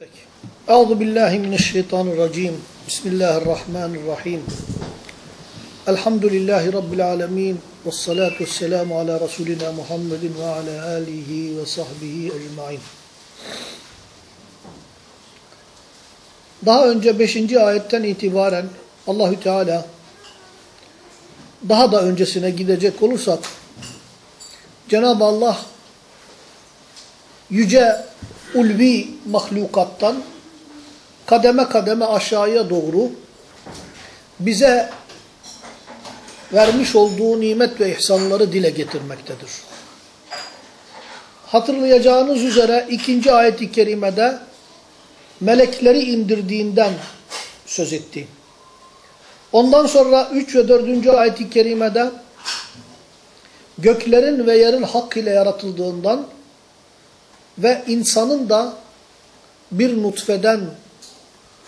Peki. Euzu billahi mineşşeytanirracim. Bismillahirrahmanirrahim. Elhamdülillahi rabbil alamin. Ves salatu vesselamu ala rasulina Muhammedin ve ala alihi ve sahbihi ecmaîn. Daha önce 5. ayetten itibaren Allahü Teala daha da öncesine gidecek olursak Cenab-ı Allah yüce ulvi mahlukattan kademe kademe aşağıya doğru bize vermiş olduğu nimet ve ihsanları dile getirmektedir. Hatırlayacağınız üzere ikinci ayet-i kerimede melekleri indirdiğinden söz etti. Ondan sonra 3 ve 4. ayet-i kerimede göklerin ve yerin hak ile yaratıldığından ve insanın da bir nutfeden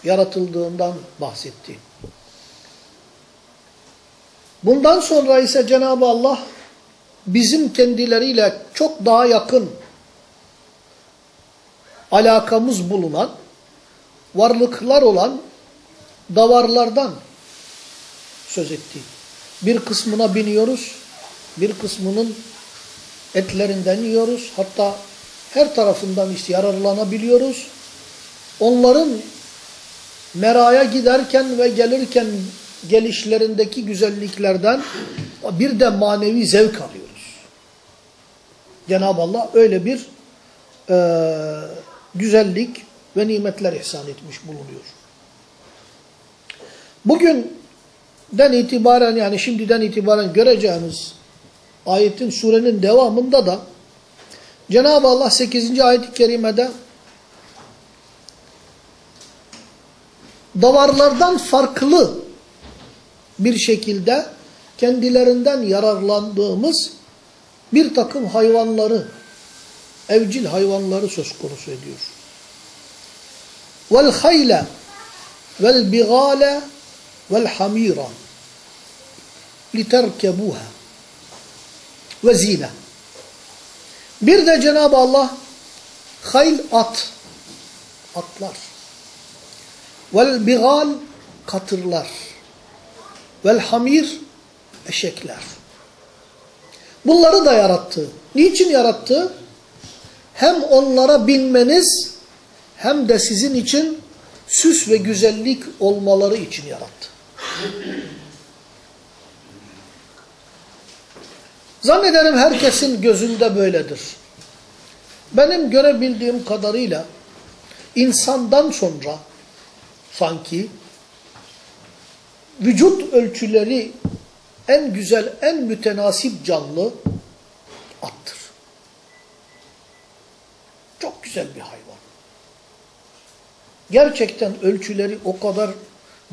yaratıldığından bahsetti. Bundan sonra ise Cenab-ı Allah bizim kendileriyle çok daha yakın alakamız bulunan, varlıklar olan davarlardan söz etti. Bir kısmına biniyoruz, bir kısmının etlerinden yiyoruz. Hatta her tarafından işte yararlanabiliyoruz. Onların meraya giderken ve gelirken gelişlerindeki güzelliklerden bir de manevi zevk alıyoruz. Cenab-ı Allah öyle bir e, güzellik ve nimetler ihsan etmiş bulunuyor. Bugünden itibaren yani şimdiden itibaren göreceğimiz ayetin surenin devamında da Cenab-ı Allah 8. ayet-i kerimede davarlardan farklı bir şekilde kendilerinden yararlandığımız bir takım hayvanları, evcil hayvanları söz konusu ediyor. Vel hayle vel bigale vel hamira literkebuha ve zine. Bir de Cenab-ı Allah hayl at, atlar. Vel bigal katırlar. Vel hamir eşekler. Bunları da yarattı. Niçin yarattı? Hem onlara binmeniz hem de sizin için süs ve güzellik olmaları için yarattı. Zannederim herkesin gözünde böyledir. Benim görebildiğim kadarıyla insandan sonra sanki vücut ölçüleri en güzel, en mütenasip canlı attır. Çok güzel bir hayvan. Gerçekten ölçüleri o kadar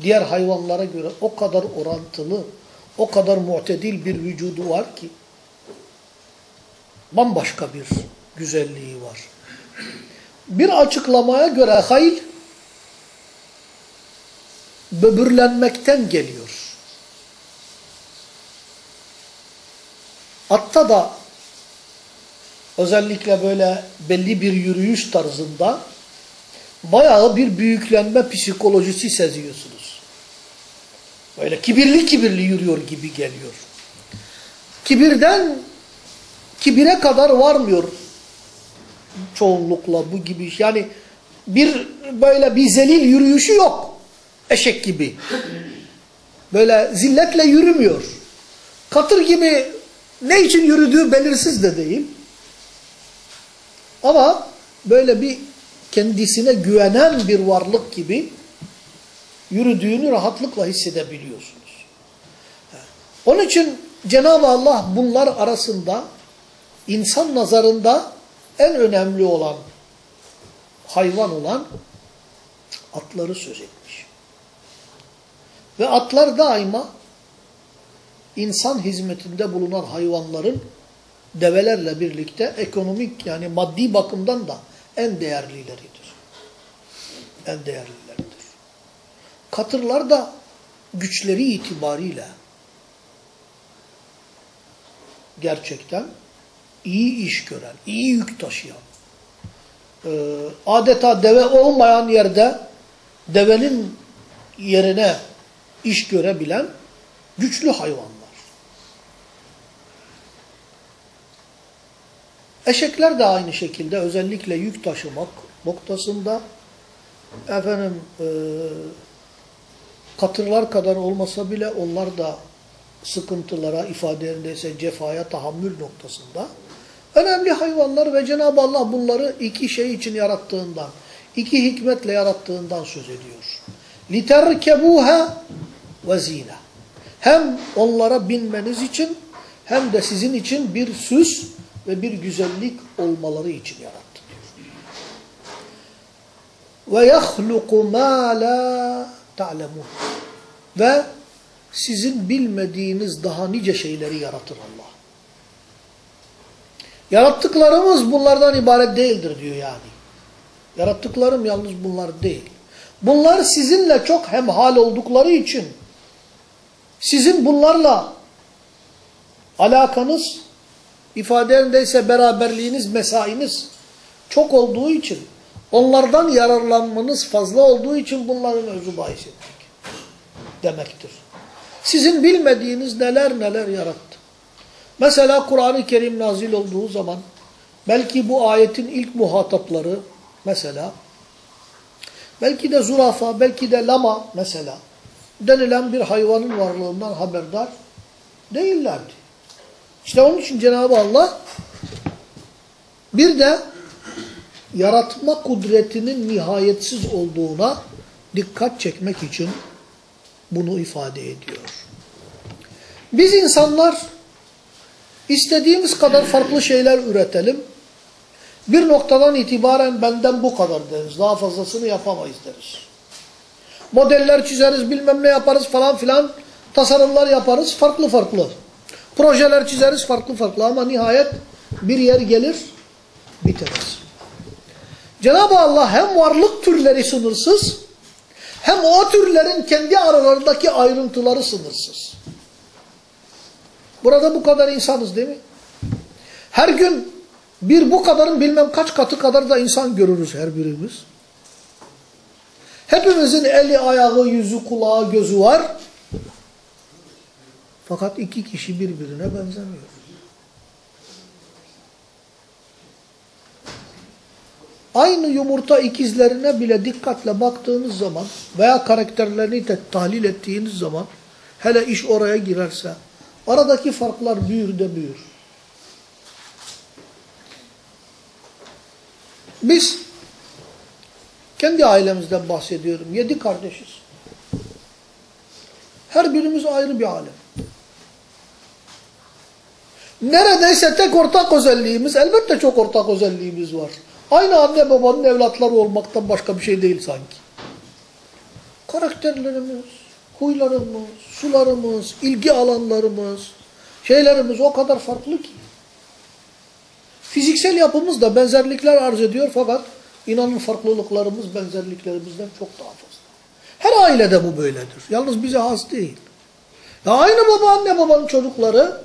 diğer hayvanlara göre o kadar orantılı, o kadar muhtedil bir vücudu var ki bambaşka bir güzelliği var. Bir açıklamaya göre hayl böbürlenmekten geliyor. Atta da özellikle böyle belli bir yürüyüş tarzında bayağı bir büyüklenme psikolojisi seziyorsunuz. Böyle kibirli kibirli yürüyor gibi geliyor. Kibirden kibire kadar varmıyor çoğunlukla bu gibi. Yani bir böyle bir zelil yürüyüşü yok. Eşek gibi. Böyle zilletle yürümüyor. Katır gibi ne için yürüdüğü belirsiz de değil. Ama böyle bir kendisine güvenen bir varlık gibi yürüdüğünü rahatlıkla hissedebiliyorsunuz. Onun için Cenab-ı Allah bunlar arasında insan nazarında en önemli olan hayvan olan atları söz etmiş. Ve atlar daima insan hizmetinde bulunan hayvanların develerle birlikte ekonomik yani maddi bakımdan da en değerlileridir. En değerlileridir. Katırlar da güçleri itibariyle gerçekten iyi iş gören, iyi yük taşıyan, e, adeta deve olmayan yerde devenin yerine iş görebilen güçlü hayvanlar. Eşekler de aynı şekilde özellikle yük taşımak noktasında efendim e, katırlar kadar olmasa bile onlar da sıkıntılara ifade yerindeyse cefaya tahammül noktasında önemli hayvanlar ve Cenab-ı Allah bunları iki şey için yarattığından, iki hikmetle yarattığından söz ediyor. لِتَرْكَبُوهَا وَز۪ينَ Hem onlara binmeniz için hem de sizin için bir süs ve bir güzellik olmaları için yarattı diyor. وَيَخْلُقُ مَا لَا تَعْلَمُونَ Ve sizin bilmediğiniz daha nice şeyleri yaratır Allah. Yarattıklarımız bunlardan ibaret değildir diyor yani. Yarattıklarım yalnız bunlar değil. Bunlar sizinle çok hemhal oldukları için sizin bunlarla alakanız, ifadelerindeyse beraberliğiniz, mesainiz çok olduğu için, onlardan yararlanmanız fazla olduğu için bunların özü bahis etmek demektir. Sizin bilmediğiniz neler neler yarattı. Mesela Kur'an-ı Kerim nazil olduğu zaman belki bu ayetin ilk muhatapları mesela belki de zürafa, belki de lama mesela denilen bir hayvanın varlığından haberdar değillerdi. İşte onun için Cenab-ı Allah bir de yaratma kudretinin nihayetsiz olduğuna dikkat çekmek için bunu ifade ediyor. Biz insanlar istediğimiz kadar farklı şeyler üretelim. Bir noktadan itibaren benden bu kadar deriz. Daha fazlasını yapamayız deriz. Modeller çizeriz, bilmem ne yaparız falan filan. Tasarımlar yaparız farklı farklı. Projeler çizeriz farklı farklı ama nihayet bir yer gelir biteriz. Cenab-ı Allah hem varlık türleri sınırsız hem o türlerin kendi aralarındaki ayrıntıları sınırsız. Burada bu kadar insanız değil mi? Her gün bir bu kadarın bilmem kaç katı kadar da insan görürüz her birimiz. Hepimizin eli, ayağı, yüzü, kulağı, gözü var. Fakat iki kişi birbirine benzemiyor. Aynı yumurta ikizlerine bile dikkatle baktığınız zaman veya karakterlerini de tahlil ettiğiniz zaman hele iş oraya girerse aradaki farklar büyür de büyür. Biz kendi ailemizden bahsediyorum. Yedi kardeşiz. Her birimiz ayrı bir alem. Neredeyse tek ortak özelliğimiz, elbette çok ortak özelliğimiz var. Aynı anne babanın evlatları olmaktan başka bir şey değil sanki. Karakterlerimiz, huylarımız, sularımız, ilgi alanlarımız, şeylerimiz o kadar farklı ki. Fiziksel yapımız da benzerlikler arz ediyor fakat inanın farklılıklarımız benzerliklerimizden çok daha fazla. Her ailede bu böyledir. Yalnız bize has değil. Ya aynı baba anne babanın çocukları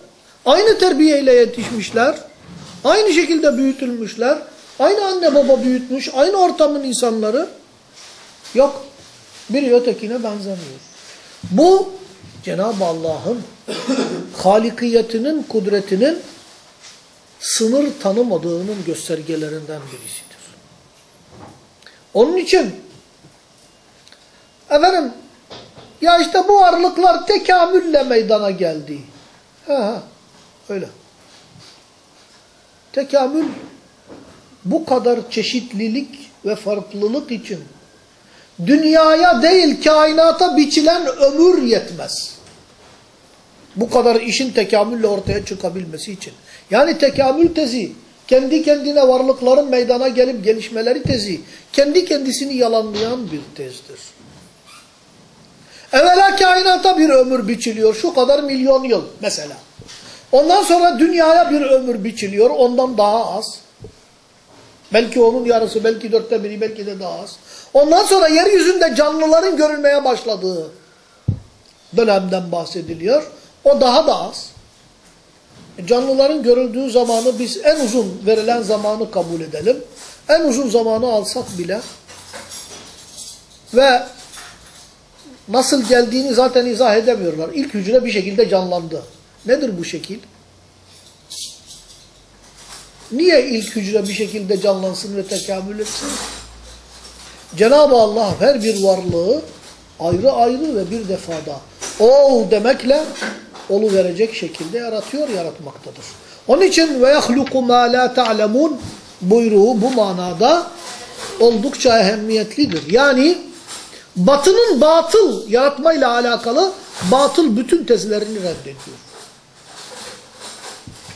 aynı terbiyeyle yetişmişler. Aynı şekilde büyütülmüşler. Aynı anne baba büyütmüş. Aynı ortamın insanları. Yok. Biri ötekine benzemiyor. Bu Cenab-ı Allah'ın halikiyetinin, kudretinin sınır tanımadığının göstergelerinden birisidir. Onun için efendim ya işte bu varlıklar tekamülle meydana geldi. Ha, ha öyle. Tekamül bu kadar çeşitlilik ve farklılık için dünyaya değil kainata biçilen ömür yetmez. Bu kadar işin tekamülle ortaya çıkabilmesi için. Yani tekamül tezi, kendi kendine varlıkların meydana gelip gelişmeleri tezi, kendi kendisini yalanlayan bir tezdir. Evvela kainata bir ömür biçiliyor, şu kadar milyon yıl mesela. Ondan sonra dünyaya bir ömür biçiliyor, ondan daha az. Belki onun yarısı, belki dörtte biri, belki de daha az. Ondan sonra yeryüzünde canlıların görülmeye başladığı dönemden bahsediliyor. O daha da az. Canlıların görüldüğü zamanı biz en uzun verilen zamanı kabul edelim. en uzun zamanı alsak bile ve nasıl geldiğini zaten izah edemiyorlar. İlk hücre bir şekilde canlandı. Nedir bu şekil? Niye ilk hücre bir şekilde canlansın ve tekamül etsin? Cenab-ı Allah her bir varlığı ayrı ayrı ve bir defada ol demekle olu verecek şekilde yaratıyor, yaratmaktadır. Onun için ve yahluku ma la ta'lemun buyruğu bu manada oldukça ehemmiyetlidir. Yani batının batıl yaratmayla alakalı batıl bütün tezlerini reddediyor.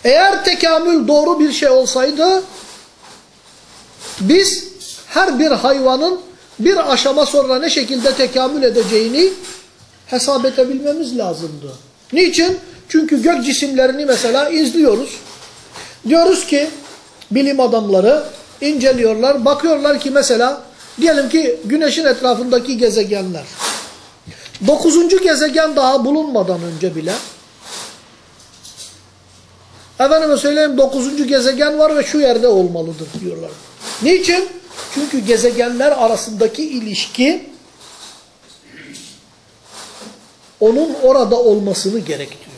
Eğer tekamül doğru bir şey olsaydı biz her bir hayvanın bir aşama sonra ne şekilde tekamül edeceğini hesap edebilmemiz lazımdı. Niçin? Çünkü gök cisimlerini mesela izliyoruz. Diyoruz ki bilim adamları inceliyorlar. Bakıyorlar ki mesela diyelim ki güneşin etrafındaki gezegenler. Dokuzuncu gezegen daha bulunmadan önce bile efendime söyleyeyim dokuzuncu gezegen var ve şu yerde olmalıdır diyorlar. Niçin? Çünkü gezegenler arasındaki ilişki onun orada olmasını gerektiriyor.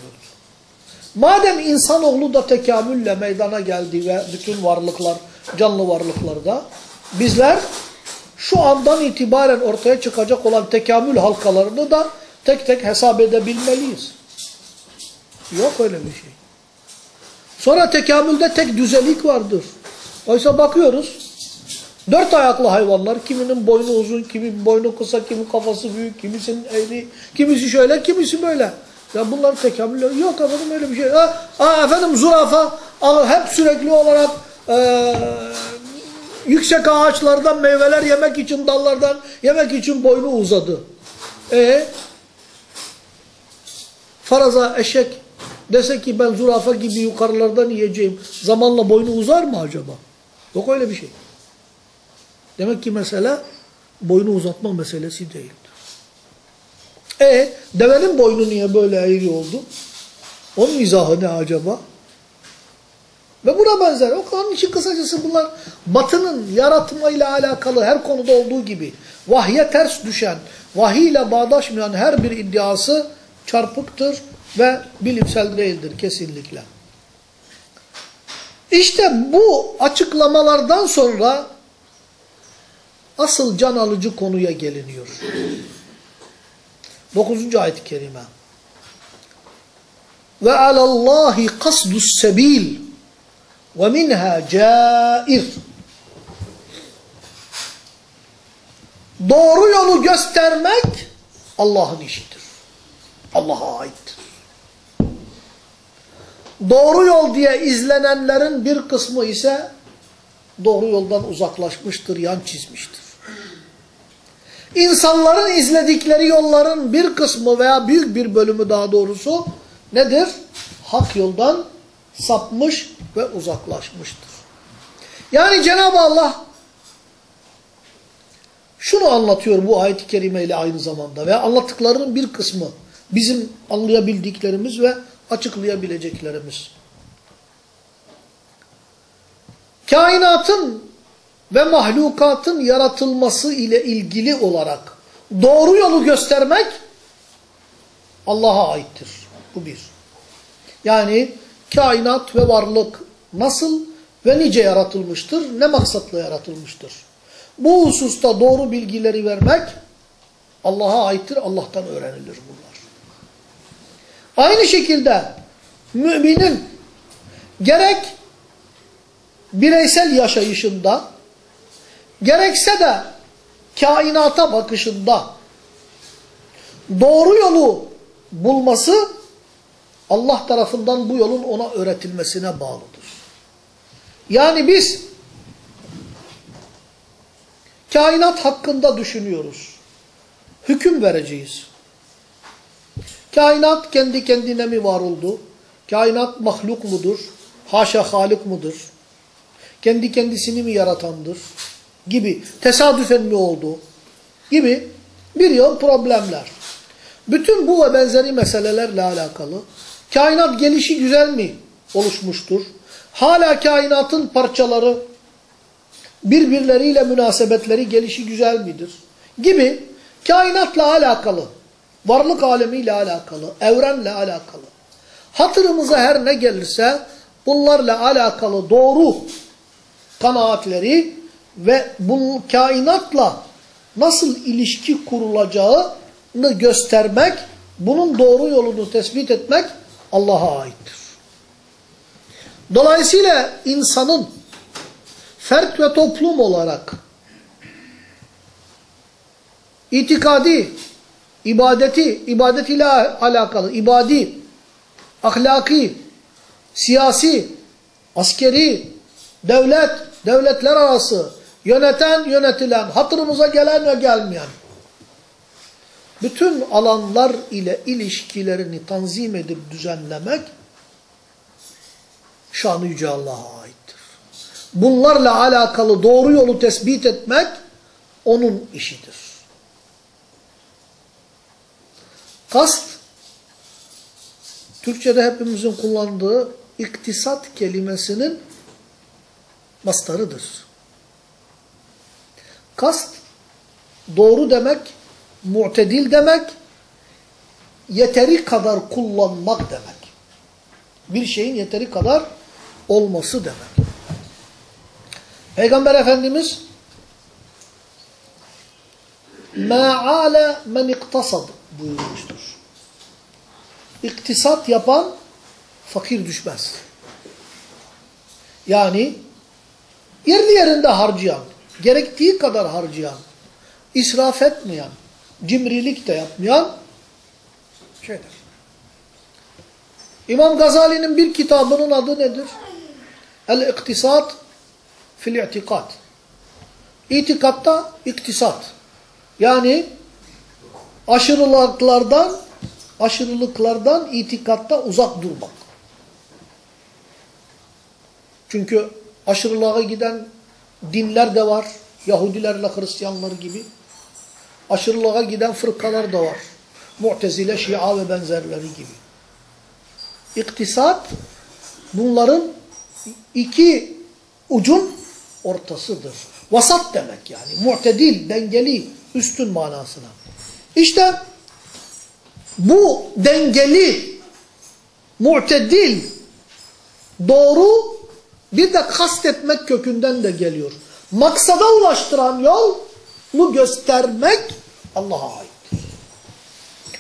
Madem insanoğlu da tekamülle meydana geldi ve bütün varlıklar, canlı varlıklarda bizler şu andan itibaren ortaya çıkacak olan tekamül halkalarını da tek tek hesap edebilmeliyiz. Yok öyle bir şey. Sonra tekamülde tek düzelik vardır. Oysa bakıyoruz, dört ayaklı hayvanlar, kiminin boynu uzun, kiminin boynu kısa, kimin kafası büyük, kimisinin eğri, kimisi şöyle, kimisi böyle. Ya bunların tekamülleri yok efendim öyle bir şey. Ha efendim zürafa hep sürekli olarak e, yüksek ağaçlardan meyveler yemek için, dallardan yemek için boynu uzadı. E faraza eşek dese ki ben zürafa gibi yukarılardan yiyeceğim. Zamanla boynu uzar mı acaba? Yok öyle bir şey. Demek ki mesele boynu uzatma meselesi değildir. E devenin boynu niye böyle eğri oldu? Onun izahı ne acaba? Ve buna benzer. Onun için kısacası bunlar batının yaratmayla alakalı her konuda olduğu gibi vahye ters düşen, vahiy ile bağdaşmayan her bir iddiası çarpıktır ve bilimsel değildir kesinlikle. İşte bu açıklamalardan sonra asıl can alıcı konuya geliniyor. 9. ayet-i kerime. Ve alallahi kasdus sebil ve minha cair. Doğru yolu göstermek Allah'ın işidir. Allah'a aittir. Doğru yol diye izlenenlerin bir kısmı ise doğru yoldan uzaklaşmıştır, yan çizmiştir. İnsanların izledikleri yolların bir kısmı veya büyük bir bölümü daha doğrusu nedir? Hak yoldan sapmış ve uzaklaşmıştır. Yani Cenab-ı Allah şunu anlatıyor bu ayet-i kerimeyle aynı zamanda veya anlattıklarının bir kısmı bizim anlayabildiklerimiz ve açıklayabileceklerimiz. Kainatın ve mahlukatın yaratılması ile ilgili olarak doğru yolu göstermek Allah'a aittir. Bu bir. Yani kainat ve varlık nasıl ve nice yaratılmıştır, ne maksatla yaratılmıştır. Bu hususta doğru bilgileri vermek Allah'a aittir, Allah'tan öğrenilir bunlar. Aynı şekilde müminin gerek bireysel yaşayışında gerekse de kainata bakışında doğru yolu bulması Allah tarafından bu yolun ona öğretilmesine bağlıdır. Yani biz kainat hakkında düşünüyoruz. Hüküm vereceğiz. Kainat kendi kendine mi var oldu? Kainat mahluk mudur? Haşa halik mudur? Kendi kendisini mi yaratandır? Gibi. Tesadüfen mi oldu? Gibi bir yıl problemler. Bütün bu ve benzeri meselelerle alakalı kainat gelişi güzel mi oluşmuştur? Hala kainatın parçaları birbirleriyle münasebetleri, gelişi güzel midir? Gibi kainatla alakalı, varlık alemiyle alakalı, evrenle alakalı. Hatırımıza her ne gelirse bunlarla alakalı doğru kanaatleri ve bu kainatla nasıl ilişki kurulacağını göstermek, bunun doğru yolunu tespit etmek Allah'a aittir. Dolayısıyla insanın fert ve toplum olarak itikadi, ibadeti, ibadetiyle alakalı, ibadi, ahlaki, siyasi, askeri, devlet, devletler arası, yöneten, yönetilen, hatırımıza gelen ve gelmeyen, bütün alanlar ile ilişkilerini tanzim edip düzenlemek, şanı Yüce Allah'a aittir. Bunlarla alakalı doğru yolu tespit etmek, onun işidir. Kast, Türkçe'de hepimizin kullandığı iktisat kelimesinin mastarıdır. Kast, doğru demek, mu'tedil demek, yeteri kadar kullanmak demek. Bir şeyin yeteri kadar olması demek. Peygamber Efendimiz Ma'ale men iktasad buyurmuştur. İktisat yapan fakir düşmez. Yani yerli yerinde harcayan, gerektiği kadar harcayan, israf etmeyen, cimrilik de yapmayan şeydir. İmam Gazali'nin bir kitabının adı nedir? El-İktisat fil-i'tikat. İtikatta iktisat. Yani aşırılıklardan aşırılıklardan itikatta uzak durmak. Çünkü aşırılığa giden dinler de var. Yahudilerle Hristiyanlar gibi. Aşırılığa giden fırkalar da var. Mu'tezile, Şia ve benzerleri gibi. İktisat bunların iki ucun ortasıdır. Vasat demek yani. Mu'tedil, dengeli, üstün manasına. İşte bu dengeli, mu'tedil, doğru bir de kastetmek kökünden de geliyor. Maksada ulaştıran yolu göstermek Allah'a aittir.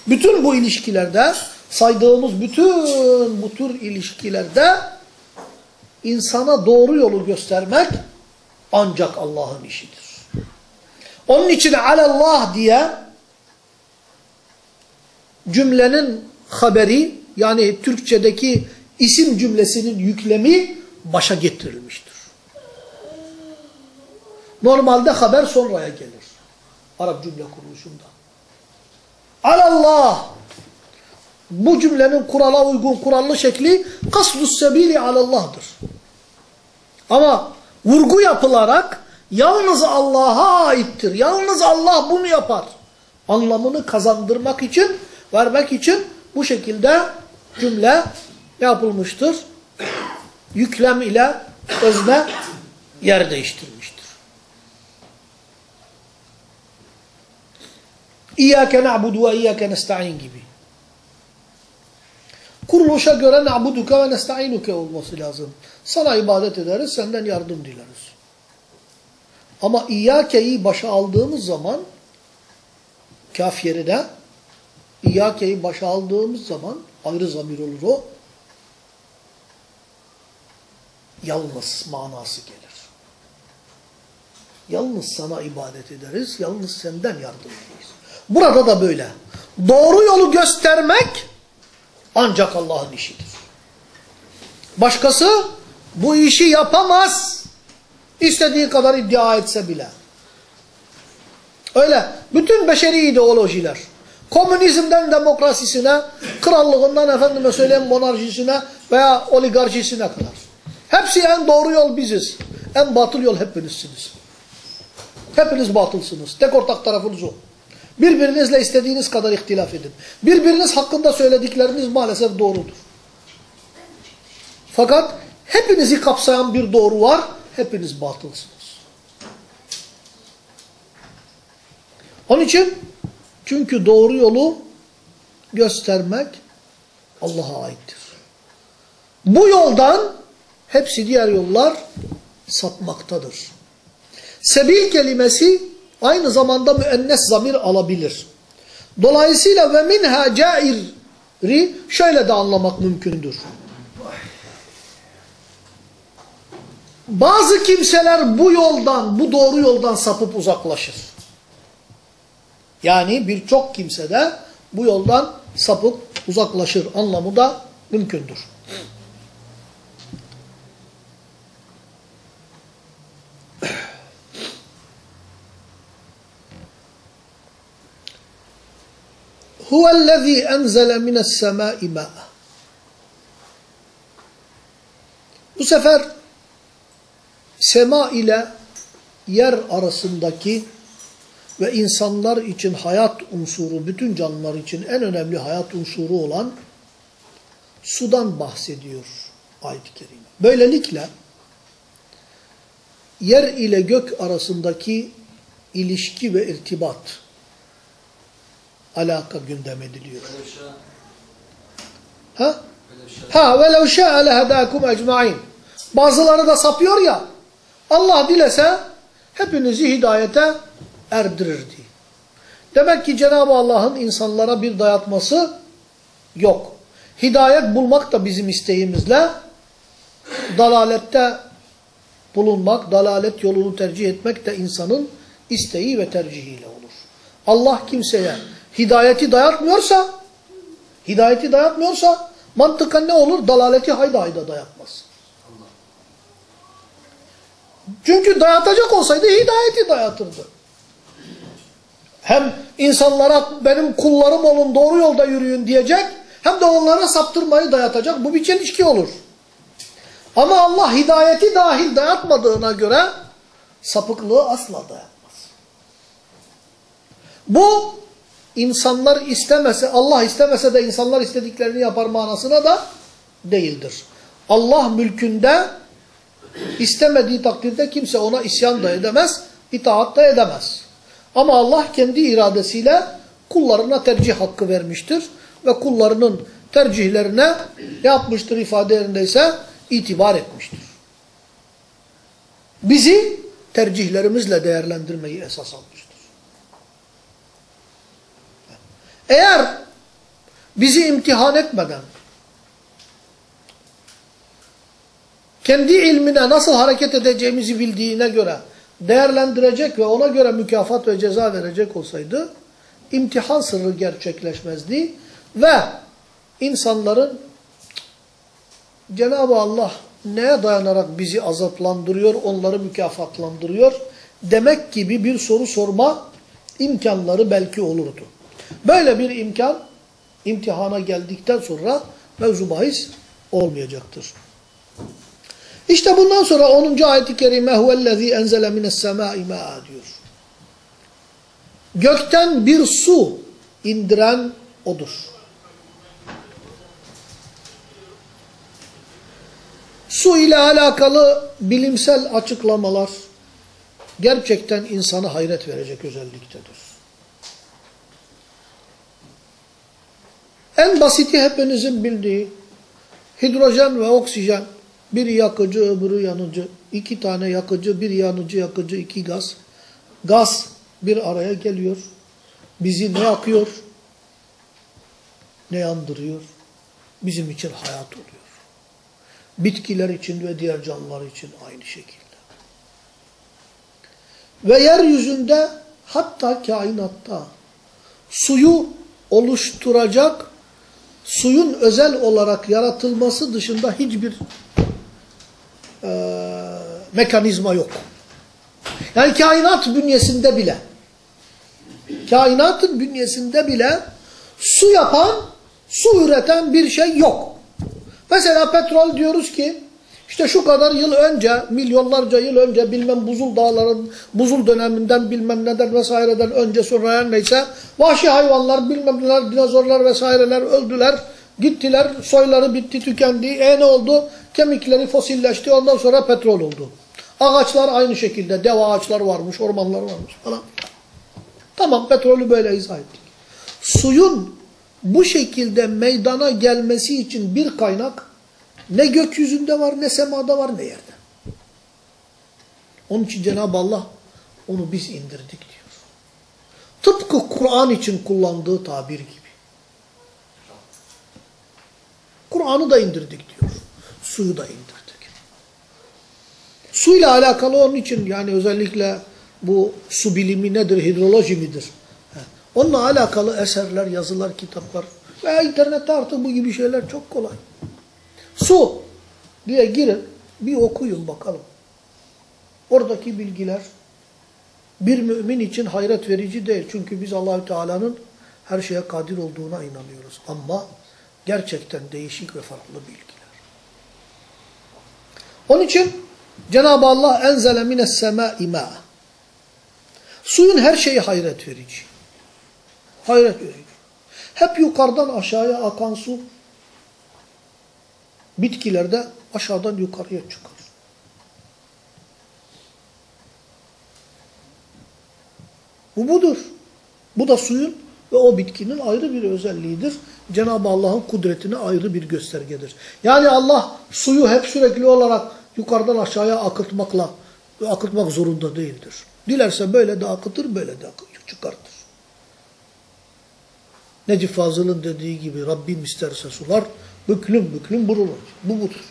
Bütün bu ilişkilerde, saydığımız bütün bu tür ilişkilerde insana doğru yolu göstermek ancak Allah'ın işidir. Onun için alallah diye cümlenin haberi yani Türkçedeki isim cümlesinin yüklemi başa getirilmiştir. Normalde haber sonraya gelir. Arap cümle kuruluşunda. Alallah bu cümlenin kurala uygun kurallı şekli kasdus sebili alallah'dır. Ama vurgu yapılarak yalnız Allah'a aittir. Yalnız Allah bunu yapar. Anlamını kazandırmak için, vermek için bu şekilde cümle yapılmıştır. Yüklem ile özne yer değiştirmiştir. İyyâke na'budu ve iyyâke nesta'in gibi. Kuruluşa göre na'buduke ve nesta'inuke olması lazım. Sana ibadet ederiz, senden yardım dileriz. Ama İyyâke'yi başa aldığımız zaman kaf yerine İyyâke'yi başa aldığımız zaman ayrı zamir olur o. Yalnız manası gelir. Yalnız sana ibadet ederiz, yalnız senden yardım ederiz. Burada da böyle. Doğru yolu göstermek ancak Allah'ın işidir. Başkası bu işi yapamaz. İstediği kadar iddia etse bile. Öyle. Bütün beşeri ideolojiler. Komünizmden demokrasisine, krallığından efendime söyleyeyim monarşisine veya oligarşisine kadar. Hepsi en doğru yol biziz. En batıl yol hepinizsiniz. Hepiniz batılsınız. Tek ortak tarafınız o. Birbirinizle istediğiniz kadar ihtilaf edin. Birbiriniz hakkında söyledikleriniz maalesef doğrudur. Fakat hepinizi kapsayan bir doğru var. Hepiniz batılsınız. Onun için çünkü doğru yolu göstermek Allah'a aittir. Bu yoldan hepsi diğer yollar sapmaktadır. Sebil kelimesi aynı zamanda müennes zamir alabilir. Dolayısıyla ve minha cairi şöyle de anlamak mümkündür. Bazı kimseler bu yoldan, bu doğru yoldan sapıp uzaklaşır. Yani birçok kimse de bu yoldan sapıp uzaklaşır anlamı da mümkündür. Huvellezî enzele mine's-semâi mâ'a. Bu sefer sema ile yer arasındaki ve insanlar için hayat unsuru, bütün canlılar için en önemli hayat unsuru olan sudan bahsediyor ayet-i kerime. Böylelikle yer ile gök arasındaki ilişki ve irtibat, alaka gündem ediliyor. Ha? Ha velev şâ'e lehedâkum ecma'in. Bazıları da sapıyor ya, Allah dilese hepinizi hidayete erdirirdi. Demek ki Cenab-ı Allah'ın insanlara bir dayatması yok. Hidayet bulmak da bizim isteğimizle dalalette bulunmak, dalalet yolunu tercih etmek de insanın isteği ve tercihiyle olur. Allah kimseye hidayeti dayatmıyorsa, hidayeti dayatmıyorsa mantıken ne olur? Dalaleti hayda hayda dayatmaz. Çünkü dayatacak olsaydı hidayeti dayatırdı. Hem insanlara benim kullarım olun doğru yolda yürüyün diyecek hem de onlara saptırmayı dayatacak. Bu bir çelişki olur. Ama Allah hidayeti dahil dayatmadığına göre sapıklığı asla dayatmaz. Bu insanlar istemese, Allah istemese de insanlar istediklerini yapar manasına da değildir. Allah mülkünde istemediği takdirde kimse ona isyan da edemez, itaat da edemez. Ama Allah kendi iradesiyle kullarına tercih hakkı vermiştir ve kullarının tercihlerine ne yapmıştır ifade yerindeyse itibar etmiştir. Bizi tercihlerimizle değerlendirmeyi esas almıştır. Eğer bizi imtihan etmeden kendi ilmine nasıl hareket edeceğimizi bildiğine göre değerlendirecek ve ona göre mükafat ve ceza verecek olsaydı imtihan sırrı gerçekleşmezdi ve insanların Cenab-ı Allah neye dayanarak bizi azaplandırıyor, onları mükafatlandırıyor demek gibi bir soru sorma imkanları belki olurdu. Böyle bir imkan imtihana geldikten sonra mevzu bahis olmayacaktır. İşte bundan sonra 10. ayet-i kerime huvellezî enzele mine's-semâi mâ'a diyor. Gökten bir su indiren odur. Su ile alakalı bilimsel açıklamalar gerçekten insanı hayret verecek özelliktedir. En basiti hepinizin bildiği hidrojen ve oksijen biri yakıcı öbürü yanıcı. iki tane yakıcı, bir yanıcı yakıcı, iki gaz. Gaz bir araya geliyor. Bizi ne yakıyor? Ne yandırıyor? Bizim için hayat oluyor. Bitkiler için ve diğer canlılar için aynı şekilde. Ve yeryüzünde hatta kainatta suyu oluşturacak suyun özel olarak yaratılması dışında hiçbir e, mekanizma yok. Yani kainat bünyesinde bile kainatın bünyesinde bile su yapan, su üreten bir şey yok. Mesela petrol diyoruz ki işte şu kadar yıl önce, milyonlarca yıl önce bilmem buzul dağların, buzul döneminden bilmem neden vesaireden önce sonra her neyse vahşi hayvanlar bilmem neler, dinozorlar vesaireler öldüler, gittiler, soyları bitti, tükendi, e ne oldu? Kemikleri fosilleşti, ondan sonra petrol oldu. Ağaçlar aynı şekilde, dev ağaçlar varmış, ormanlar varmış falan. Tamam petrolü böyle izah ettik. Suyun bu şekilde meydana gelmesi için bir kaynak ne gökyüzünde var, ne semada var, ne yerde. Onun için Cenab-ı Allah onu biz indirdik diyor. Tıpkı Kur'an için kullandığı tabir gibi. Kur'an'ı da indirdik diyor. Suyu da indirdik. Suyla alakalı onun için yani özellikle bu su bilimi nedir, hidroloji midir? Onunla alakalı eserler, yazılar, kitaplar veya internette artık bu gibi şeyler çok kolay. Su diye girin, bir okuyun bakalım. Oradaki bilgiler bir mümin için hayret verici değil. Çünkü biz Allahü Teala'nın her şeye kadir olduğuna inanıyoruz. Ama gerçekten değişik ve farklı bilgiler. Onun için Cenab-ı Allah enzele mines semâi mâ. Suyun her şeyi hayret verici. Hayret verici. Hep yukarıdan aşağıya akan su bitkilerde aşağıdan yukarıya çıkar. Bu budur. Bu da suyun ve o bitkinin ayrı bir özelliğidir. Cenab-ı Allah'ın kudretine ayrı bir göstergedir. Yani Allah suyu hep sürekli olarak yukarıdan aşağıya akıtmakla akıtmak zorunda değildir. Dilerse böyle de akıtır, böyle de çıkartır. Necip Fazıl'ın dediği gibi Rabbim isterse sular büklüm büklüm burulur. Bu budur.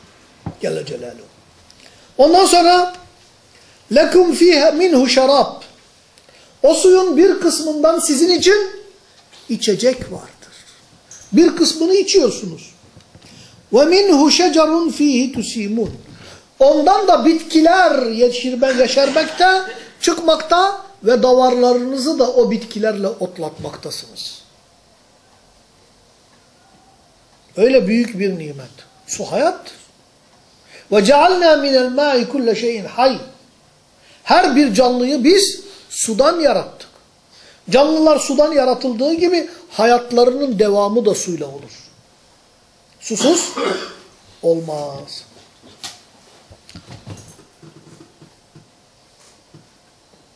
Celle Celaluhu. Ondan sonra lekum fiha minhu şarab. O suyun bir kısmından sizin için içecek vardır. Bir kısmını içiyorsunuz. Ve minhu şecerun fihi tusimun. Ondan da bitkiler yeşermekte, çıkmakta ve davarlarınızı da o bitkilerle otlatmaktasınız. Öyle büyük bir nimet. Su hayattır. Ve cealna minel ma'i kulle şeyin hay. Her bir canlıyı biz sudan yarattık. Canlılar sudan yaratıldığı gibi hayatlarının devamı da suyla olur. Susuz olmaz.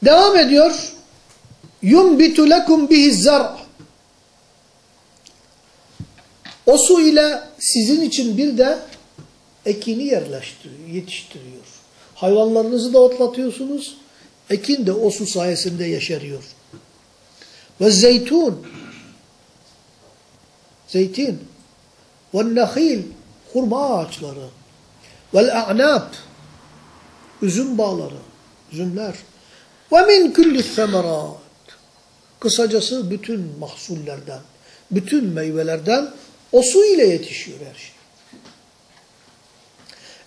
Devam ediyor. Yumbitu lekum bihi zar. O su ile sizin için bir de ekini yerleştiriyor, yetiştiriyor. Hayvanlarınızı da otlatıyorsunuz. Ekin de o su sayesinde yeşeriyor. Ve zeytun. Zeytin. Ve nehil. Hurma ağaçları. Vel a'nab. Üzüm bağları. Üzümler. Ve min kulli semerat. Kısacası bütün mahsullerden, bütün meyvelerden o su ile yetişiyor her şey.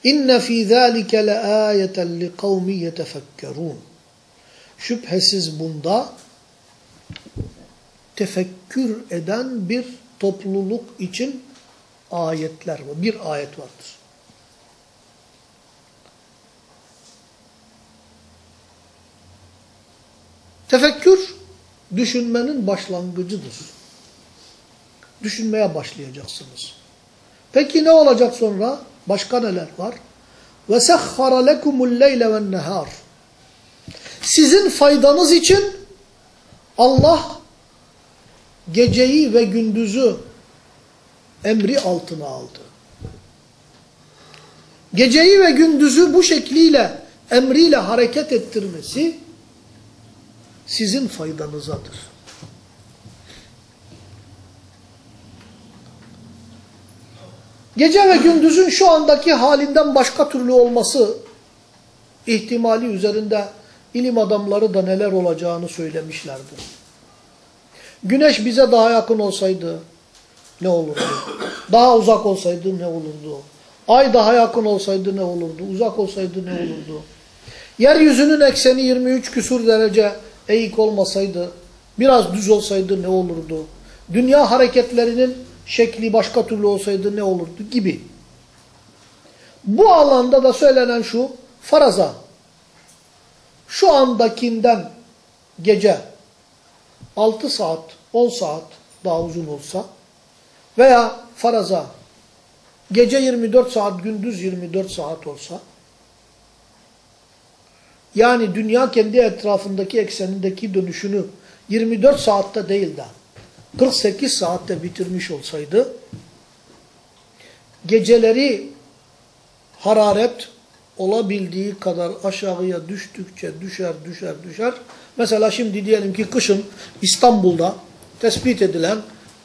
İnne fî zâlike le âyeten li kavmi yetefekkerûn. Şüphesiz bunda tefekkür eden bir topluluk için ayetler var. Bir ayet vardır. Tefekkür düşünmenin başlangıcıdır. Düşünmeye başlayacaksınız. Peki ne olacak sonra? Başka neler var? Lekumul leyle ven nehar. Sizin faydanız için Allah geceyi ve gündüzü emri altına aldı. Geceyi ve gündüzü bu şekliyle emriyle hareket ettirmesi sizin faydanızadır. Gece ve gündüzün şu andaki halinden başka türlü olması ihtimali üzerinde ilim adamları da neler olacağını söylemişlerdi. Güneş bize daha yakın olsaydı ne olurdu? Daha uzak olsaydı ne olurdu? Ay daha yakın olsaydı ne olurdu? Uzak olsaydı ne olurdu? Yeryüzünün ekseni 23 küsur derece eğik olmasaydı, biraz düz olsaydı ne olurdu? Dünya hareketlerinin şekli başka türlü olsaydı ne olurdu gibi. Bu alanda da söylenen şu, faraza, şu andakinden gece 6 saat, 10 saat daha uzun olsa veya faraza gece 24 saat, gündüz 24 saat olsa yani dünya kendi etrafındaki eksenindeki dönüşünü 24 saatte değil de 48 saatte bitirmiş olsaydı geceleri hararet olabildiği kadar aşağıya düştükçe düşer düşer düşer. Mesela şimdi diyelim ki kışın İstanbul'da tespit edilen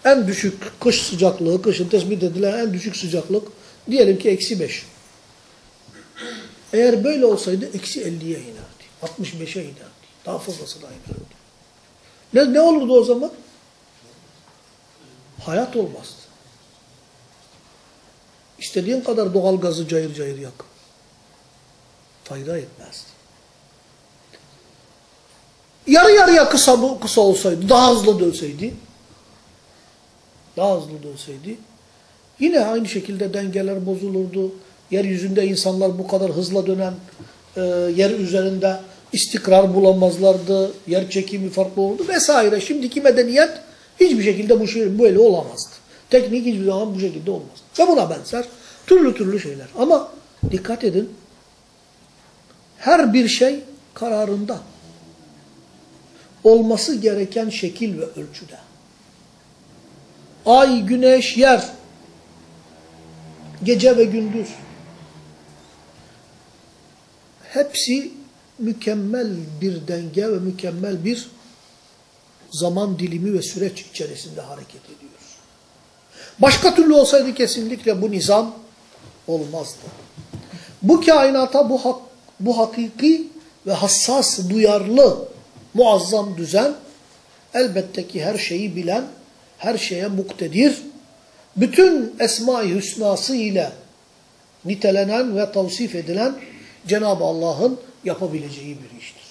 en düşük kış sıcaklığı, kışın tespit edilen en düşük sıcaklık diyelim ki eksi 5. Eğer böyle olsaydı eksi 50'ye inerdi. 65'e inerdi. Daha fazlasına inerdi. Ne, ne olurdu o zaman? Hayat olmazdı. İstediğin kadar doğal gazı cayır cayır yak. Fayda etmezdi. Yarı yarıya kısa kısa olsaydı, daha hızlı dönseydi, daha hızlı dönseydi, yine aynı şekilde dengeler bozulurdu. Yeryüzünde insanlar bu kadar hızla dönen e, yer üzerinde istikrar bulamazlardı, yer çekimi farklı olurdu vesaire. Şimdiki medeniyet hiçbir şekilde bu şey böyle olamazdı. Teknik hiçbir zaman bu şekilde olmaz. Ve buna benzer türlü türlü şeyler. Ama dikkat edin, her bir şey kararında. Olması gereken şekil ve ölçüde. Ay, güneş, yer, gece ve gündüz. Hepsi mükemmel bir denge ve mükemmel bir zaman dilimi ve süreç içerisinde hareket ediyor. Başka türlü olsaydı kesinlikle bu nizam olmazdı. Bu kainata bu, hak, bu hakiki ve hassas, duyarlı, muazzam düzen elbette ki her şeyi bilen, her şeye muktedir, bütün Esma-i Hüsnası ile nitelenen ve tavsif edilen Cenab-ı Allah'ın yapabileceği bir iştir.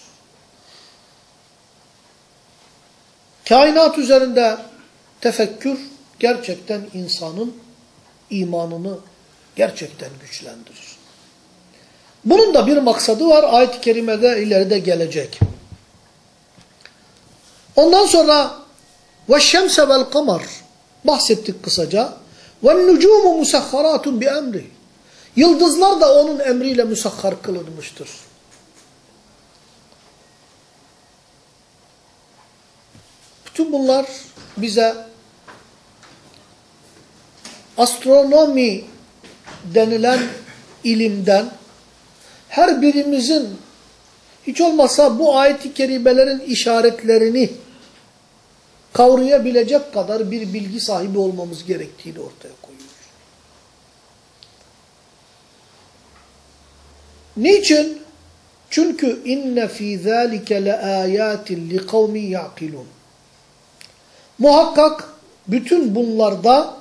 Kainat üzerinde tefekkür gerçekten insanın imanını gerçekten güçlendirir. Bunun da bir maksadı var. Ayet-i kerimede ileride gelecek. Ondan sonra وَالشَّمْسَ وَالْقَمَرِ bahsettik kısaca. وَالنُّجُومُ مُسَخَّرَاتٌ بِأَمْرِهِ Yıldızlar da onun emriyle müsahhar kılınmıştır. Bütün bunlar bize astronomi denilen ilimden her birimizin hiç olmazsa bu ayet-i kerimelerin işaretlerini kavrayabilecek kadar bir bilgi sahibi olmamız gerektiğini ortaya koyuyor. Niçin? Çünkü inne fî zâlike leâyâtin li kavmin ya'kilûn. Muhakkak bütün bunlarda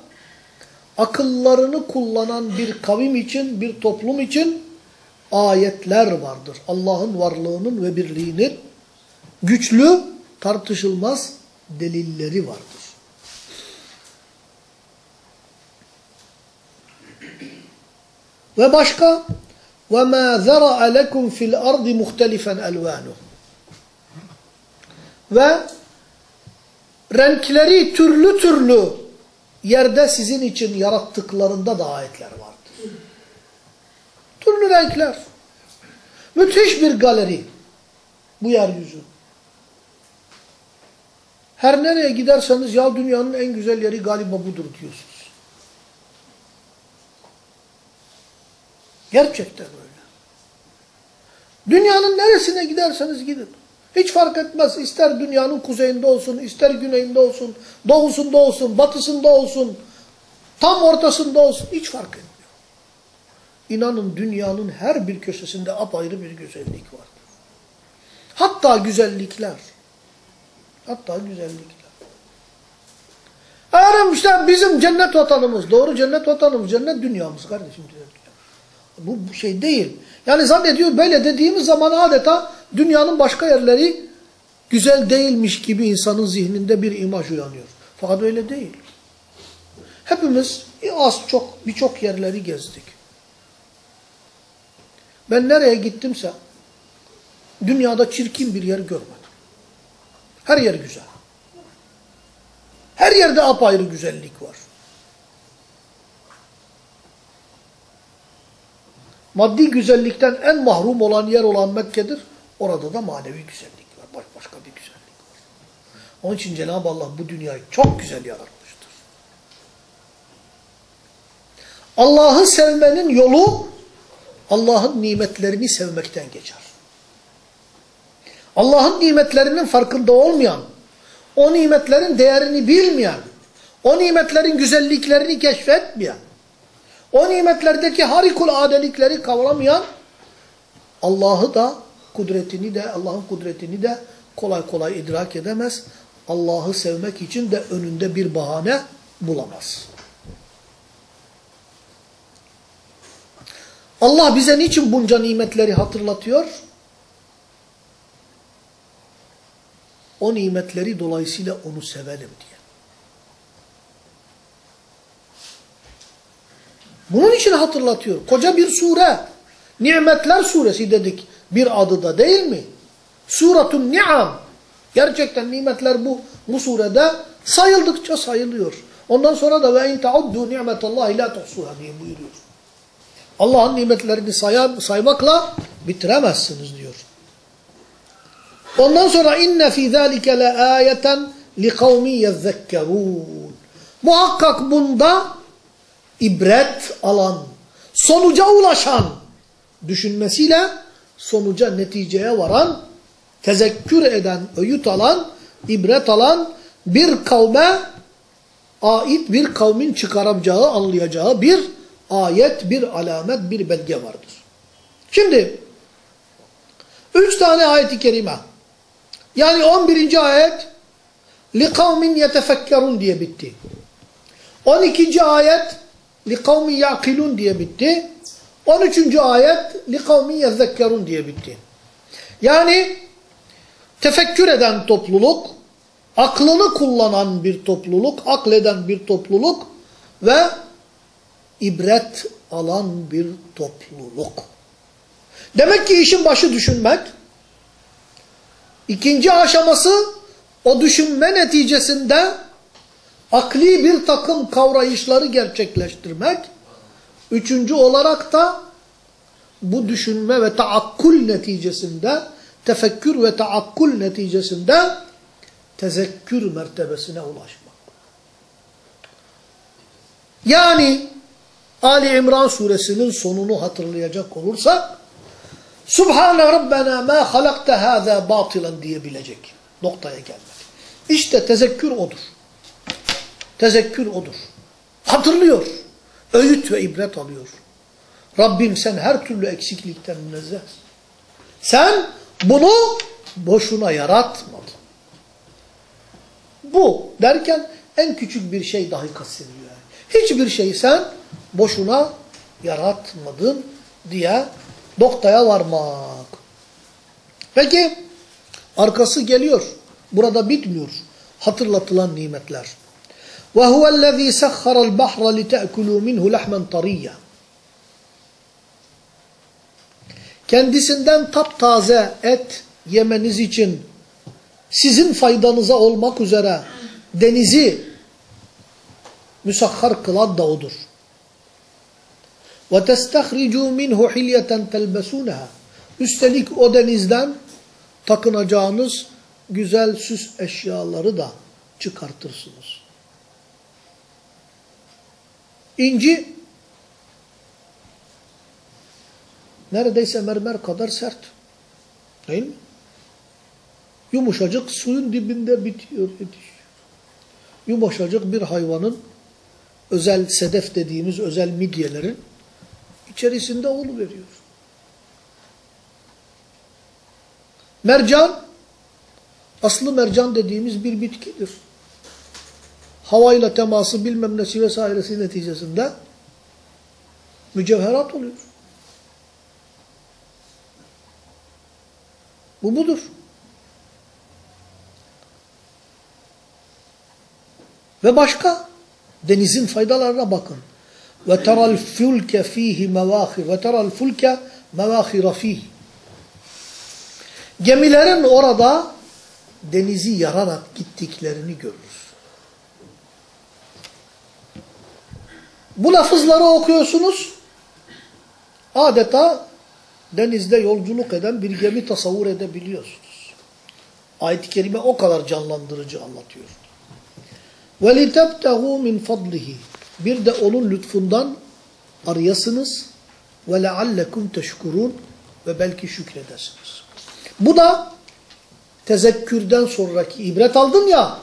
akıllarını kullanan bir kavim için, bir toplum için ayetler vardır. Allah'ın varlığının ve birliğinin güçlü, tartışılmaz delilleri vardır. Ve başka وَمَا ذَرَأَ لَكُمْ فِي الْأَرْضِ مُخْتَلِفًا أَلْوَانُهُ Ve renkleri türlü türlü yerde sizin için yarattıklarında da ayetler vardır. Türlü renkler. Müthiş bir galeri bu yeryüzü. Her nereye giderseniz ya dünyanın en güzel yeri galiba budur diyorsunuz. Gerçekten öyle. Dünyanın neresine giderseniz gidin. Hiç fark etmez. İster dünyanın kuzeyinde olsun, ister güneyinde olsun, doğusunda olsun, batısında olsun, tam ortasında olsun. Hiç fark etmiyor. İnanın dünyanın her bir köşesinde apayrı bir güzellik vardır. Hatta güzellikler. Hatta güzellikler. Eğer işte bizim cennet vatanımız, doğru cennet vatanımız, cennet dünyamız kardeşim. Bu, bu şey değil. Yani zannediyor böyle dediğimiz zaman adeta dünyanın başka yerleri güzel değilmiş gibi insanın zihninde bir imaj uyanıyor. Fakat öyle değil. Hepimiz az çok birçok yerleri gezdik. Ben nereye gittimse dünyada çirkin bir yer görmedim. Her yer güzel. Her yerde apayrı güzellik var. Maddi güzellikten en mahrum olan yer olan Mekke'dir. Orada da manevi güzellik var. Baş başka bir güzellik var. Onun için Cenab-ı Allah bu dünyayı çok güzel yaratmıştır. Allah'ı sevmenin yolu Allah'ın nimetlerini sevmekten geçer. Allah'ın nimetlerinin farkında olmayan, o nimetlerin değerini bilmeyen, o nimetlerin güzelliklerini keşfetmeyen, o nimetlerdeki harikuladelikleri kavramayan, Allah'ı da kudretini de Allah'ın kudretini de kolay kolay idrak edemez. Allah'ı sevmek için de önünde bir bahane bulamaz. Allah bize niçin bunca nimetleri hatırlatıyor? O nimetleri dolayısıyla onu sevelim diye. Bunun için hatırlatıyor. Koca bir sure. Nimetler suresi dedik bir adı da değil mi? Suratun Ni'am. Gerçekten nimetler bu, bu surede sayıldıkça sayılıyor. Ondan sonra da ve in tauddu ni'metallahi la tuhsuha diye buyuruyor. Allah'ın nimetlerini sayan, saymakla bitiremezsiniz diyor. Ondan sonra inne fi zalike la ayeten li kavmi yezekkerun. Muhakkak bunda ibret alan, sonuca ulaşan, düşünmesiyle sonuca, neticeye varan, tezekkür eden, öğüt alan, ibret alan bir kavme ait bir kavmin çıkaracağı, anlayacağı bir ayet, bir alamet, bir belge vardır. Şimdi üç tane ayet-i kerime yani 11. ayet لِقَوْمٍ يَتَفَكَّرُونَ diye bitti. 12. ayet لِقَوْمٍ يَعْقِلُونَ diye bitti. 13. ayet لِقَوْمٍ يَذَّكَّرُونَ diye bitti. Yani tefekkür eden topluluk, aklını kullanan bir topluluk, akleden bir topluluk ve ibret alan bir topluluk. Demek ki işin başı düşünmek. İkinci aşaması o düşünme neticesinde akli bir takım kavrayışları gerçekleştirmek. Üçüncü olarak da bu düşünme ve taakkul neticesinde, tefekkür ve taakkul neticesinde tezekkür mertebesine ulaşmak. Yani Ali İmran suresinin sonunu hatırlayacak olursak Subhane Rabbena ma halakte hâzâ batılan diyebilecek noktaya gelmek. İşte tezekkür odur. Tezekkür odur. Hatırlıyor. Öğüt ve ibret alıyor. Rabbim sen her türlü eksiklikten münezzehsin. Sen bunu boşuna yaratmadın. Bu derken en küçük bir şey dahi kastediliyor. Yani. Hiçbir şey sen boşuna yaratmadın diye noktaya varmak. Peki arkası geliyor. Burada bitmiyor. Hatırlatılan nimetler. وَهُوَ الَّذ۪ي سَخَّرَ الْبَحْرَ لِتَأْكُلُوا مِنْهُ لَحْمًا طَرِيًّا Kendisinden taptaze et yemeniz için sizin faydanıza olmak üzere denizi müsahhar kılan da odur. وَتَسْتَخْرِجُوا مِنْهُ حِلْيَةً تَلْبَسُونَهَا Üstelik o denizden takınacağınız güzel süs eşyaları da çıkartırsınız. İnci neredeyse mermer kadar sert. Değil mi? Yumuşacık suyun dibinde bitiyor. Yumuşacık bir hayvanın özel sedef dediğimiz özel midyelerin içerisinde oluveriyor. Mercan, aslı mercan dediğimiz bir bitkidir. Havayla teması bilmem nesi vesairesi neticesinde mücevherat oluyor. Bu budur. Ve başka denizin faydalarına bakın. Ve teral fulke fihi mevahir ve teral fulke mevahira fihi. Gemilerin orada denizi yararak gittiklerini görürüz. Bu lafızları okuyorsunuz. Adeta denizde yolculuk eden bir gemi tasavvur edebiliyorsunuz. Ayet-i Kerime o kadar canlandırıcı anlatıyor. وَلِتَبْتَغُوا مِنْ فَضْلِهِ Bir de onun lütfundan arayasınız. وَلَعَلَّكُمْ تَشْكُرُونَ Ve belki şükredersiniz. Bu da tezekkürden sonraki ibret aldın ya,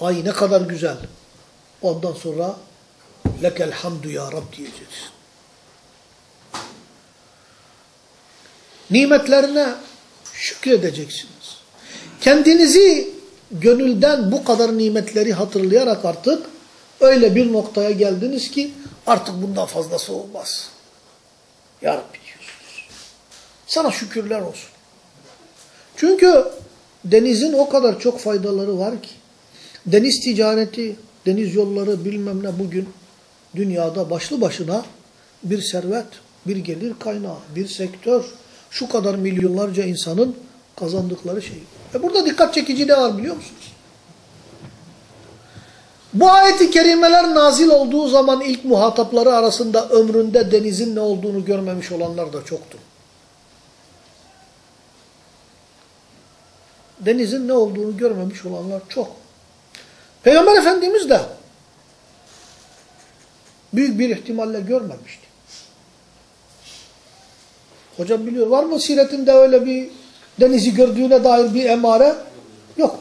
ay ne kadar güzel. Ondan sonra lekel hamdu ya Rab diyeceksin. Nimetlerine şükredeceksiniz. Kendinizi gönülden bu kadar nimetleri hatırlayarak artık öyle bir noktaya geldiniz ki artık bundan fazlası olmaz. Ya Rabbi diyorsunuz. Sana şükürler olsun. Çünkü denizin o kadar çok faydaları var ki. Deniz ticareti, deniz yolları bilmem ne bugün dünyada başlı başına bir servet, bir gelir kaynağı, bir sektör, şu kadar milyonlarca insanın kazandıkları şey. Ve burada dikkat çekici ne var biliyor musunuz? Bu ayeti kerimeler nazil olduğu zaman ilk muhatapları arasında ömründe denizin ne olduğunu görmemiş olanlar da çoktu. Denizin ne olduğunu görmemiş olanlar çok. Peygamber Efendimiz de büyük bir ihtimalle görmemişti. Hocam biliyor var mı siretinde öyle bir denizi gördüğüne dair bir emare? Yok.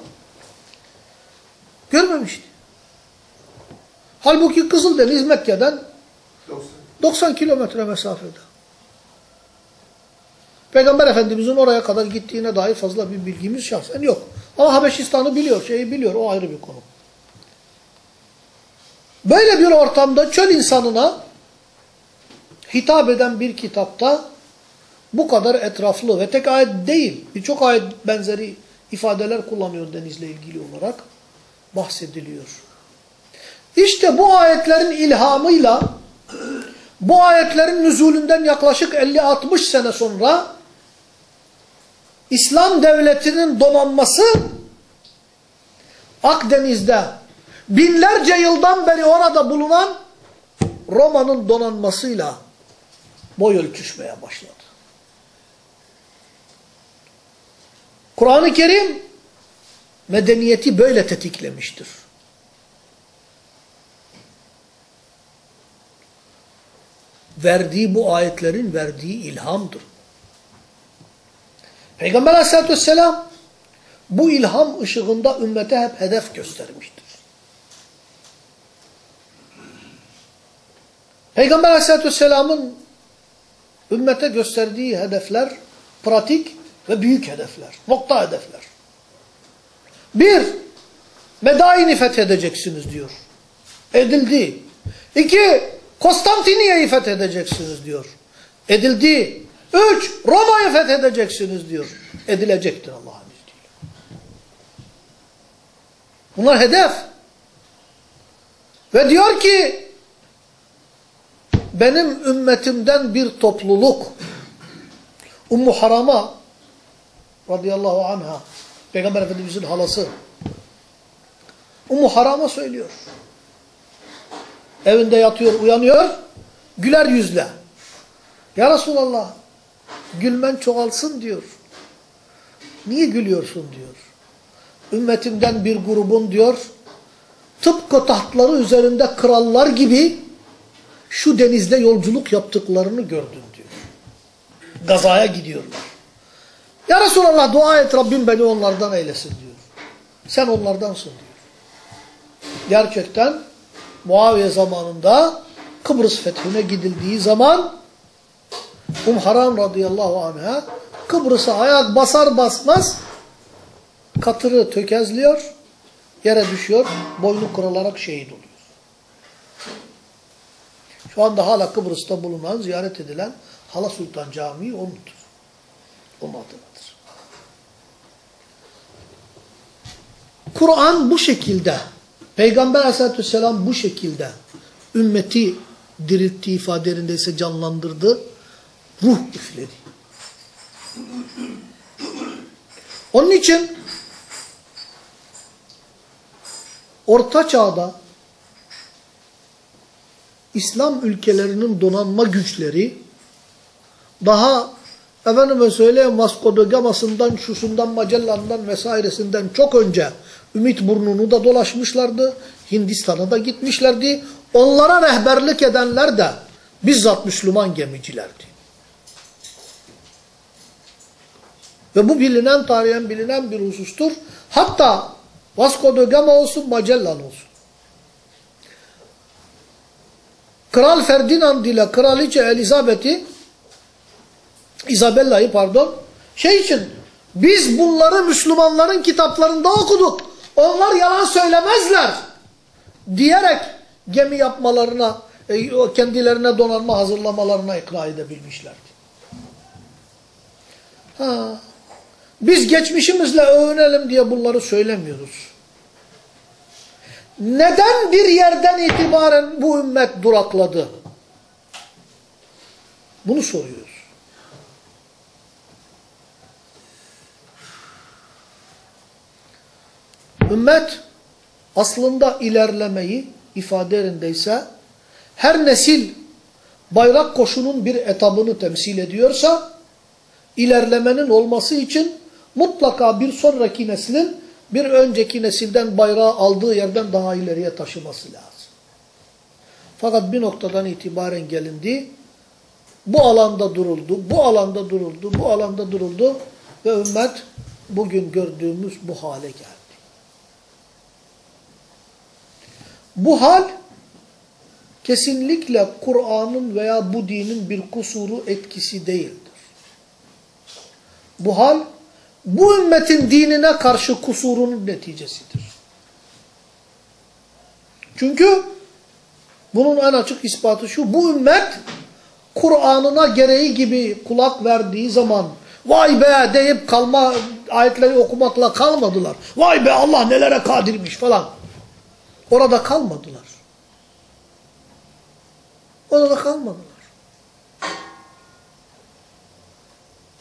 Görmemişti. Halbuki Kızıldeniz Mekke'den 90 kilometre mesafede. Peygamber Efendimizin oraya kadar gittiğine dair fazla bir bilgimiz şahsen yok. Ama Habeşistan'ı biliyor, şeyi biliyor. O ayrı bir konu. Böyle bir ortamda çöl insanına hitap eden bir kitapta bu kadar etraflı ve tek ayet değil, birçok ayet benzeri ifadeler kullanıyor denizle ilgili olarak bahsediliyor. İşte bu ayetlerin ilhamıyla bu ayetlerin nüzulünden yaklaşık 50-60 sene sonra İslam devletinin donanması Akdeniz'de binlerce yıldan beri orada bulunan Roma'nın donanmasıyla boy ölçüşmeye başladı. Kur'an-ı Kerim medeniyeti böyle tetiklemiştir. Verdiği bu ayetlerin verdiği ilhamdır. Peygamber aleyhissalatü vesselam bu ilham ışığında ümmete hep hedef göstermiştir. Peygamber aleyhissalatü vesselamın ümmete gösterdiği hedefler pratik ve büyük hedefler, nokta hedefler. Bir, Medain'i fethedeceksiniz diyor. Edildi. İki, Konstantiniye'yi fethedeceksiniz diyor. Edildi. Üç, Roma'yı fethedeceksiniz diyor. Edilecektir Allah'ın izniyle. Bunlar hedef. Ve diyor ki, benim ümmetimden bir topluluk, Ummu Haram'a radıyallahu anha, Peygamber Efendimiz'in halası, Ummu Haram'a söylüyor. Evinde yatıyor, uyanıyor, güler yüzle. Ya Resulallah, gülmen çoğalsın diyor. Niye gülüyorsun diyor. Ümmetimden bir grubun diyor, tıpkı tahtları üzerinde krallar gibi şu denizde yolculuk yaptıklarını gördüm diyor. Gazaya gidiyorlar. Ya Resulallah dua et Rabbim beni onlardan eylesin diyor. Sen onlardansın diyor. Gerçekten Muaviye zamanında Kıbrıs fethine gidildiği zaman Umharan radıyallahu anh'a Kıbrıs'a ayak basar basmaz katırı tökezliyor, yere düşüyor, boynu kırılarak şehit oluyor. Şu anda hala Kıbrıs'ta bulunan, ziyaret edilen Hala Sultan Camii onundur. Onun adınadır. Kur'an bu şekilde, Peygamber aleyhissalatü vesselam bu şekilde ümmeti diriltti ifadelerinde ise canlandırdı, ruh üfledi. Onun için Orta Çağ'da İslam ülkelerinin donanma güçleri daha efendime söyleyeyim Vasco da Gama'sından, şusundan, Magellan'dan vesairesinden çok önce Ümit burnunu da dolaşmışlardı. Hindistan'a da gitmişlerdi. Onlara rehberlik edenler de bizzat Müslüman gemicilerdi. Ve bu bilinen, tarihen bilinen bir husustur. Hatta Vasco da Gama olsun, Magellan olsun. Kral Ferdinand ile Kraliçe Elizabeth'i Isabella'yı pardon şey için biz bunları Müslümanların kitaplarında okuduk. Onlar yalan söylemezler diyerek gemi yapmalarına e, kendilerine donanma hazırlamalarına ikna edebilmişlerdi. Ha. Biz geçmişimizle övünelim diye bunları söylemiyoruz. Neden bir yerden itibaren bu ümmet durakladı? Bunu soruyoruz. Ümmet aslında ilerlemeyi ifade yerindeyse her nesil bayrak koşunun bir etabını temsil ediyorsa ilerlemenin olması için mutlaka bir sonraki neslin bir önceki nesilden bayrağı aldığı yerden daha ileriye taşıması lazım. Fakat bir noktadan itibaren gelindi, bu alanda duruldu, bu alanda duruldu, bu alanda duruldu ve ümmet bugün gördüğümüz bu hale geldi. Bu hal kesinlikle Kur'an'ın veya bu dinin bir kusuru etkisi değildir. Bu hal bu ümmetin dinine karşı kusurunun neticesidir. Çünkü bunun en açık ispatı şu, bu ümmet Kur'an'ına gereği gibi kulak verdiği zaman vay be deyip kalma ayetleri okumakla kalmadılar. Vay be Allah nelere kadirmiş falan. Orada kalmadılar. Orada kalmadılar.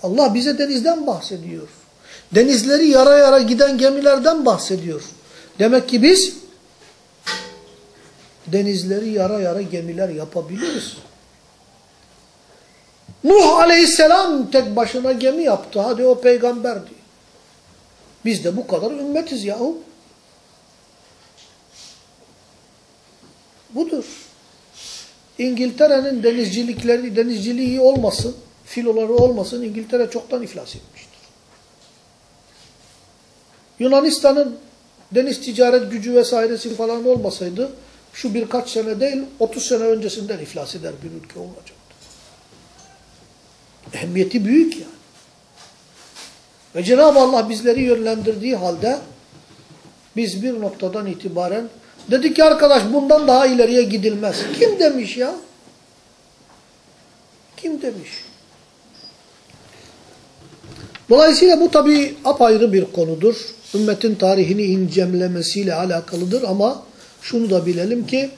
Allah bize denizden bahsediyor. Denizleri yara yara giden gemilerden bahsediyor. Demek ki biz denizleri yara yara gemiler yapabiliriz. Nuh aleyhisselam tek başına gemi yaptı. Hadi o peygamberdi. Biz de bu kadar ümmetiz yahu. Budur. İngiltere'nin denizcilikleri, denizciliği olmasın, filoları olmasın İngiltere çoktan iflas etmiştir. Yunanistan'ın deniz ticaret gücü vesairesi falan olmasaydı şu birkaç sene değil 30 sene öncesinden iflas eder bir ülke olacaktı. Ehemmiyeti büyük yani. Ve Cenab-ı Allah bizleri yönlendirdiği halde biz bir noktadan itibaren dedik ki arkadaş bundan daha ileriye gidilmez. Kim demiş ya? Kim demiş? Dolayısıyla bu tabi apayrı bir konudur. Ümmetin tarihini incemlemesiyle alakalıdır ama şunu da bilelim ki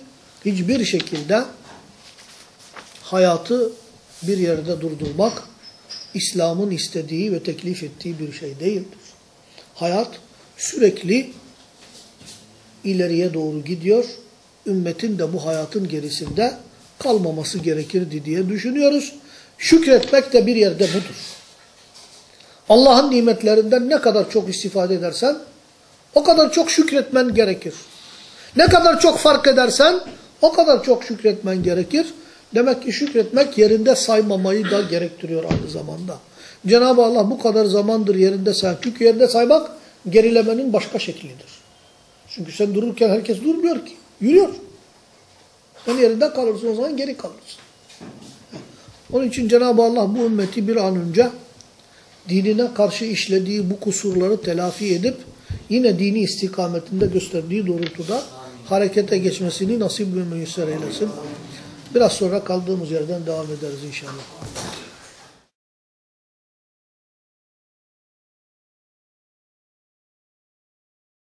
hiçbir şekilde hayatı bir yerde durdurmak İslam'ın istediği ve teklif ettiği bir şey değildir. Hayat sürekli ileriye doğru gidiyor. Ümmetin de bu hayatın gerisinde kalmaması gerekirdi diye düşünüyoruz. Şükretmek de bir yerde budur. Allah'ın nimetlerinden ne kadar çok istifade edersen o kadar çok şükretmen gerekir. Ne kadar çok fark edersen o kadar çok şükretmen gerekir. Demek ki şükretmek yerinde saymamayı da gerektiriyor aynı zamanda. Cenab-ı Allah bu kadar zamandır yerinde say. Çünkü yerinde saymak gerilemenin başka şeklidir. Çünkü sen dururken herkes durmuyor ki. Yürüyor. Sen yerinde kalırsın o zaman geri kalırsın. Onun için Cenab-ı Allah bu ümmeti bir an önce dinine karşı işlediği bu kusurları telafi edip yine dini istikametinde gösterdiği doğrultuda harekete geçmesini nasip ve müyesser eylesin. Biraz sonra kaldığımız yerden devam ederiz inşallah.